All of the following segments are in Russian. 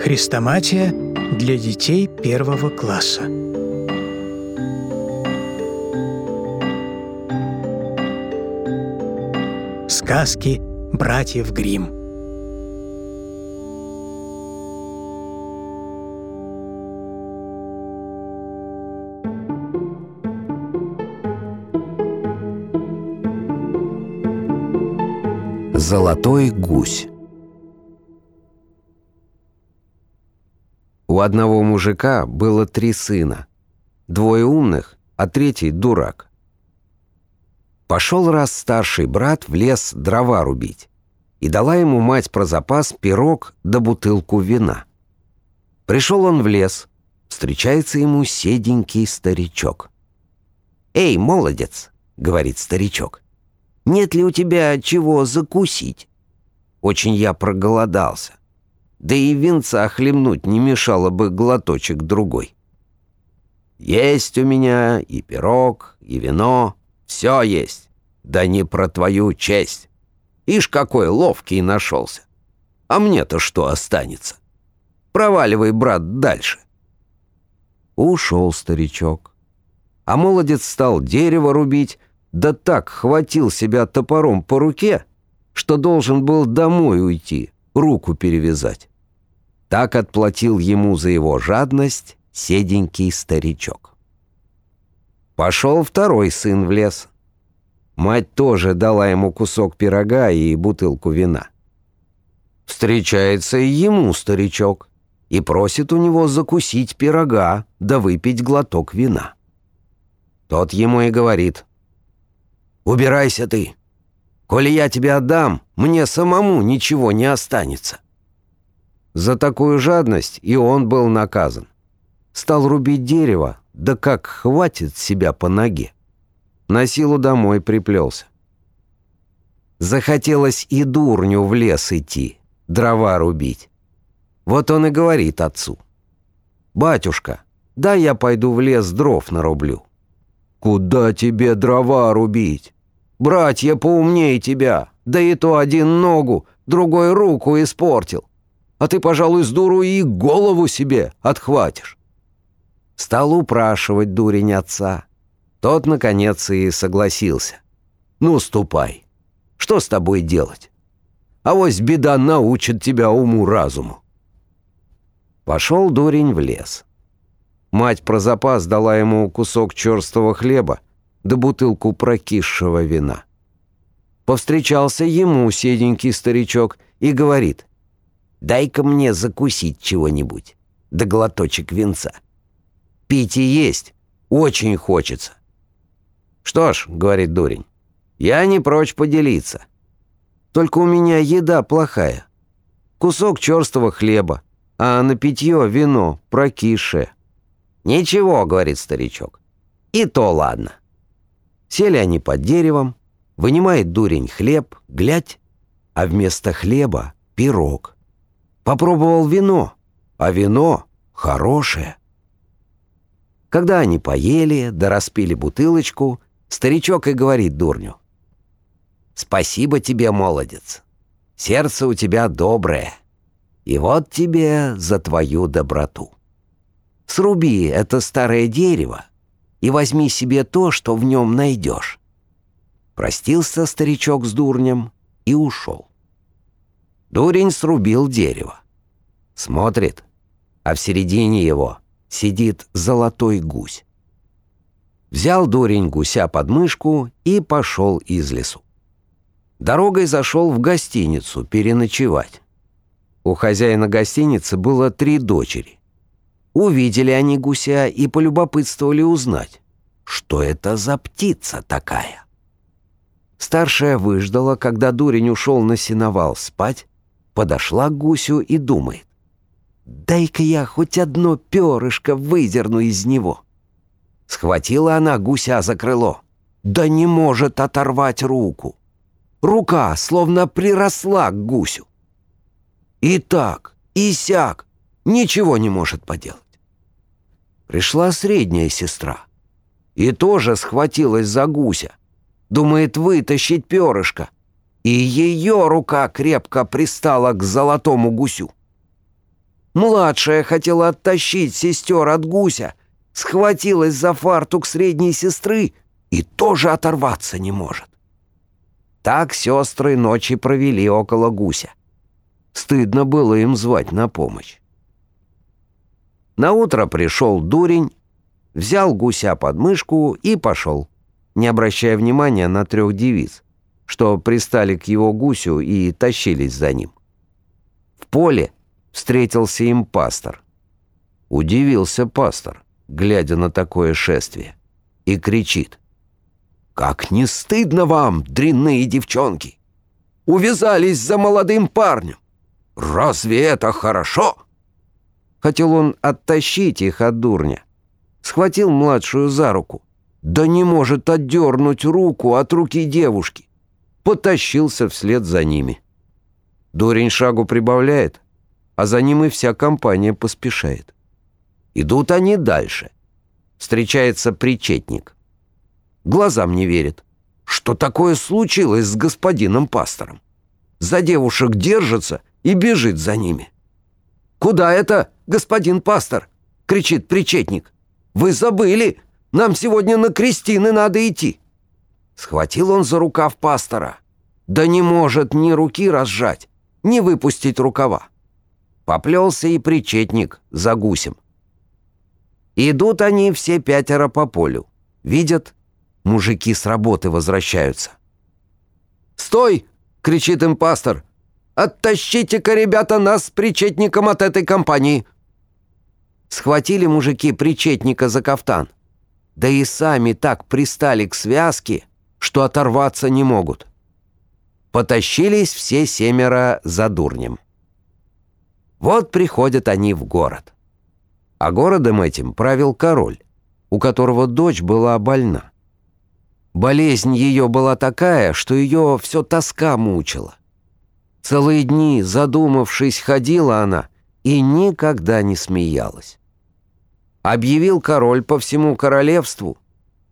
Хрестоматия для детей первого класса. Сказки братьев Гримм. Золотой гусь У одного мужика было три сына. Двое умных, а третий дурак. Пошел раз старший брат в лес дрова рубить. И дала ему мать про запас пирог да бутылку вина. Пришел он в лес. Встречается ему седенький старичок. «Эй, молодец!» — говорит старичок. «Нет ли у тебя чего закусить?» Очень я проголодался. Да и винца хлебнуть не мешало бы глоточек другой. Есть у меня и пирог, и вино, все есть. Да не про твою честь. Ишь, какой ловкий нашелся. А мне-то что останется? Проваливай, брат, дальше. Ушел старичок. А молодец стал дерево рубить, да так хватил себя топором по руке, что должен был домой уйти, руку перевязать. Так отплатил ему за его жадность седенький старичок. Пошел второй сын в лес. Мать тоже дала ему кусок пирога и бутылку вина. Встречается и ему старичок и просит у него закусить пирога да выпить глоток вина. Тот ему и говорит, «Убирайся ты, Коли я тебе отдам, мне самому ничего не останется». За такую жадность и он был наказан. Стал рубить дерево, да как хватит себя по ноге. На силу домой приплелся. Захотелось и дурню в лес идти, дрова рубить. Вот он и говорит отцу. «Батюшка, да я пойду в лес дров нарублю». «Куда тебе дрова рубить? Братья поумнее тебя, да и то один ногу, другой руку испортил. А ты, пожалуй, с дуру и голову себе отхватишь». Стал упрашивать дурень отца. Тот, наконец, и согласился. «Ну, ступай. Что с тобой делать? А вось беда научит тебя уму-разуму». Пошел дурень в лес. Мать про запас дала ему кусок черствого хлеба, да бутылку прокисшего вина. Повстречался ему седенький старичок и говорит, «Дай-ка мне закусить чего-нибудь, да глоточек винца. Пить и есть очень хочется». «Что ж», — говорит дурень, — «я не прочь поделиться. Только у меня еда плохая. Кусок черстого хлеба, а на питье вино прокисшее». «Ничего», — говорит старичок, — «и то ладно». Сели они под деревом, вынимает дурень хлеб, глядь, а вместо хлеба — пирог. Попробовал вино, а вино хорошее. Когда они поели, да распили бутылочку, старичок и говорит дурню. «Спасибо тебе, молодец. Сердце у тебя доброе. И вот тебе за твою доброту. Сруби это старое дерево, и возьми себе то, что в нем найдешь». Простился старичок с дурнем и ушел. Дурень срубил дерево. Смотрит, а в середине его сидит золотой гусь. Взял дурень гуся под мышку и пошел из лесу. Дорогой зашел в гостиницу переночевать. У хозяина гостиницы было три дочери. Увидели они гуся и полюбопытствовали узнать, что это за птица такая. Старшая выждала, когда дурень ушел на сеновал спать, подошла к гусю и думает, «Дай-ка я хоть одно перышко выдерну из него». Схватила она гуся за крыло, да не может оторвать руку. Рука словно приросла к гусю. И так, и сяк, ничего не может поделать пришла средняя сестра. И тоже схватилась за гуся. Думает вытащить перышко. И ее рука крепко пристала к золотому гусю. Младшая хотела оттащить сестер от гуся, схватилась за фартук средней сестры и тоже оторваться не может. Так сестры ночи провели около гуся. Стыдно было им звать на помощь. На утро пришел дурень, взял гуся под мышку и пошел, не обращая внимания на трех девиц, что пристали к его гусю и тащились за ним. В поле встретился им пастор. Удивился пастор, глядя на такое шествие, и кричит. «Как не стыдно вам, дрянные девчонки! Увязались за молодым парнем! Разве это хорошо?» Хотел он оттащить их от дурня. Схватил младшую за руку. Да не может отдернуть руку от руки девушки. Потащился вслед за ними. Дурень шагу прибавляет, а за ним и вся компания поспешает. Идут они дальше. Встречается причетник. Глазам не верит. Что такое случилось с господином пастором? За девушек держится и бежит за ними. «Куда это, господин пастор?» — кричит причетник. «Вы забыли! Нам сегодня на крестины надо идти!» Схватил он за рукав пастора. Да не может ни руки разжать, ни выпустить рукава. Поплелся и причетник за гусем. Идут они все пятеро по полю. Видят, мужики с работы возвращаются. «Стой!» — кричит им пастор. «Оттащите-ка, ребята, нас с причетником от этой компании!» Схватили мужики причетника за кафтан. Да и сами так пристали к связке, что оторваться не могут. Потащились все семеро за дурнем. Вот приходят они в город. А городом этим правил король, у которого дочь была больна. Болезнь ее была такая, что ее все тоска мучила. Целые дни, задумавшись, ходила она и никогда не смеялась. Объявил король по всему королевству,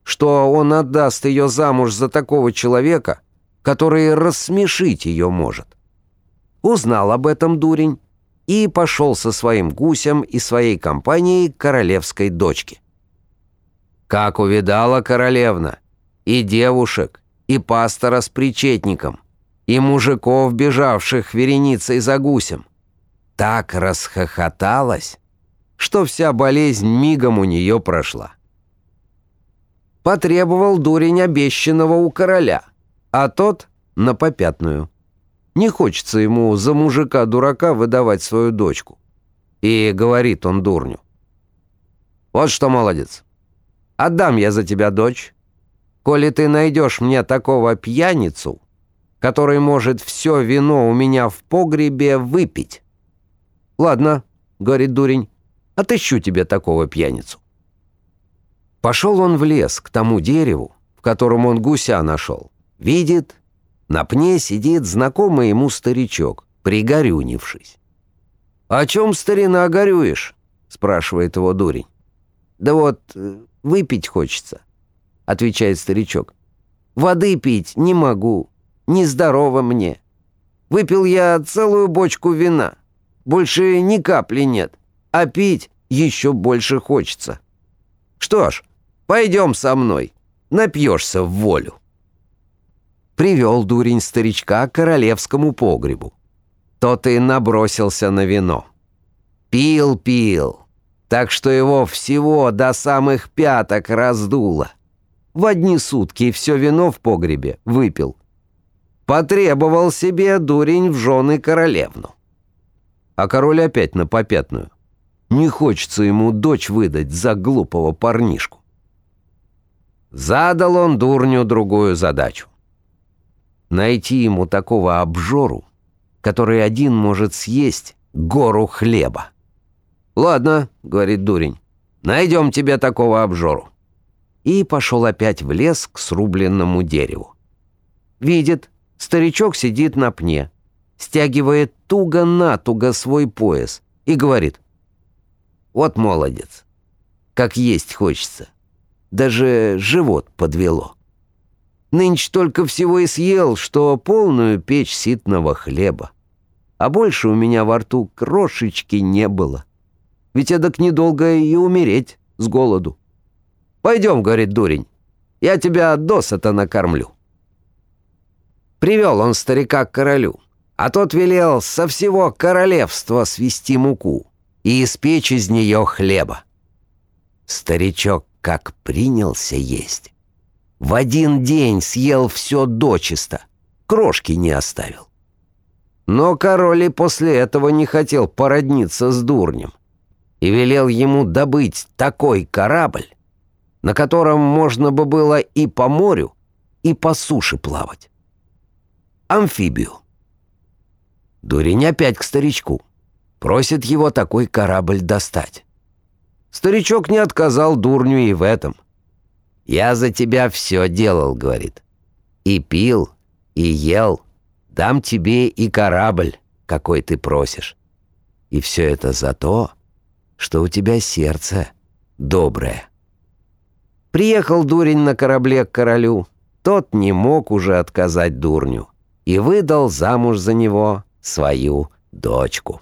что он отдаст ее замуж за такого человека, который рассмешить ее может. Узнал об этом дурень и пошел со своим гусем и своей компанией к королевской дочке. Как увидала королевна и девушек, и пастора с причетником, и мужиков, бежавших вереницей за гусем. Так расхохоталась, что вся болезнь мигом у нее прошла. Потребовал дурень обещанного у короля, а тот — на попятную. Не хочется ему за мужика-дурака выдавать свою дочку. И говорит он дурню. «Вот что, молодец, отдам я за тебя дочь, коли ты найдешь мне такого пьяницу, который может все вино у меня в погребе выпить. «Ладно», — говорит дурень, — «отыщу тебе такого пьяницу». Пошел он в лес к тому дереву, в котором он гуся нашел. Видит, на пне сидит знакомый ему старичок, пригорюнившись. «О чем, старина, горюешь?» — спрашивает его дурень. «Да вот, э, выпить хочется», — отвечает старичок. «Воды пить не могу, нездорово мне. Выпил я целую бочку вина. Больше ни капли нет. А пить еще больше хочется. Что ж, пойдем со мной. Напьешься в волю. Привел дурень старичка к королевскому погребу. Тот и набросился на вино. Пил, пил, так что его всего до самых пяток раздуло. В одни сутки все вино в погребе выпил. Потребовал себе дурень в жены королевну. А король опять на попятную. Не хочется ему дочь выдать за глупого парнишку. Задал он дурню другую задачу. Найти ему такого обжору, который один может съесть гору хлеба. «Ладно», — говорит дурень, — «найдем тебе такого обжору». И пошел опять в лес к срубленному дереву. Видит, Старичок сидит на пне, стягивает туго-натуго свой пояс и говорит. «Вот молодец, как есть хочется. Даже живот подвело. Нынче только всего и съел, что полную печь ситного хлеба. а больше у меня во рту крошечки не было. Ведь эдак недолго и умереть с голоду. «Пойдем», — говорит дурень, — «я тебя досыта накормлю». Привел он старика к королю, а тот велел со всего королевства свести муку и испечь из нее хлеба. Старичок как принялся есть. В один день съел все дочисто, крошки не оставил. Но король и после этого не хотел породниться с дурнем и велел ему добыть такой корабль, на котором можно бы было и по морю, и по суше плавать. Амфибию. Дурень опять к старичку. Просит его такой корабль достать. Старичок не отказал дурню и в этом. «Я за тебя все делал», — говорит. «И пил, и ел. Дам тебе и корабль, какой ты просишь. И все это за то, что у тебя сердце доброе». Приехал дурень на корабле к королю. Тот не мог уже отказать дурню и выдал замуж за него свою дочку.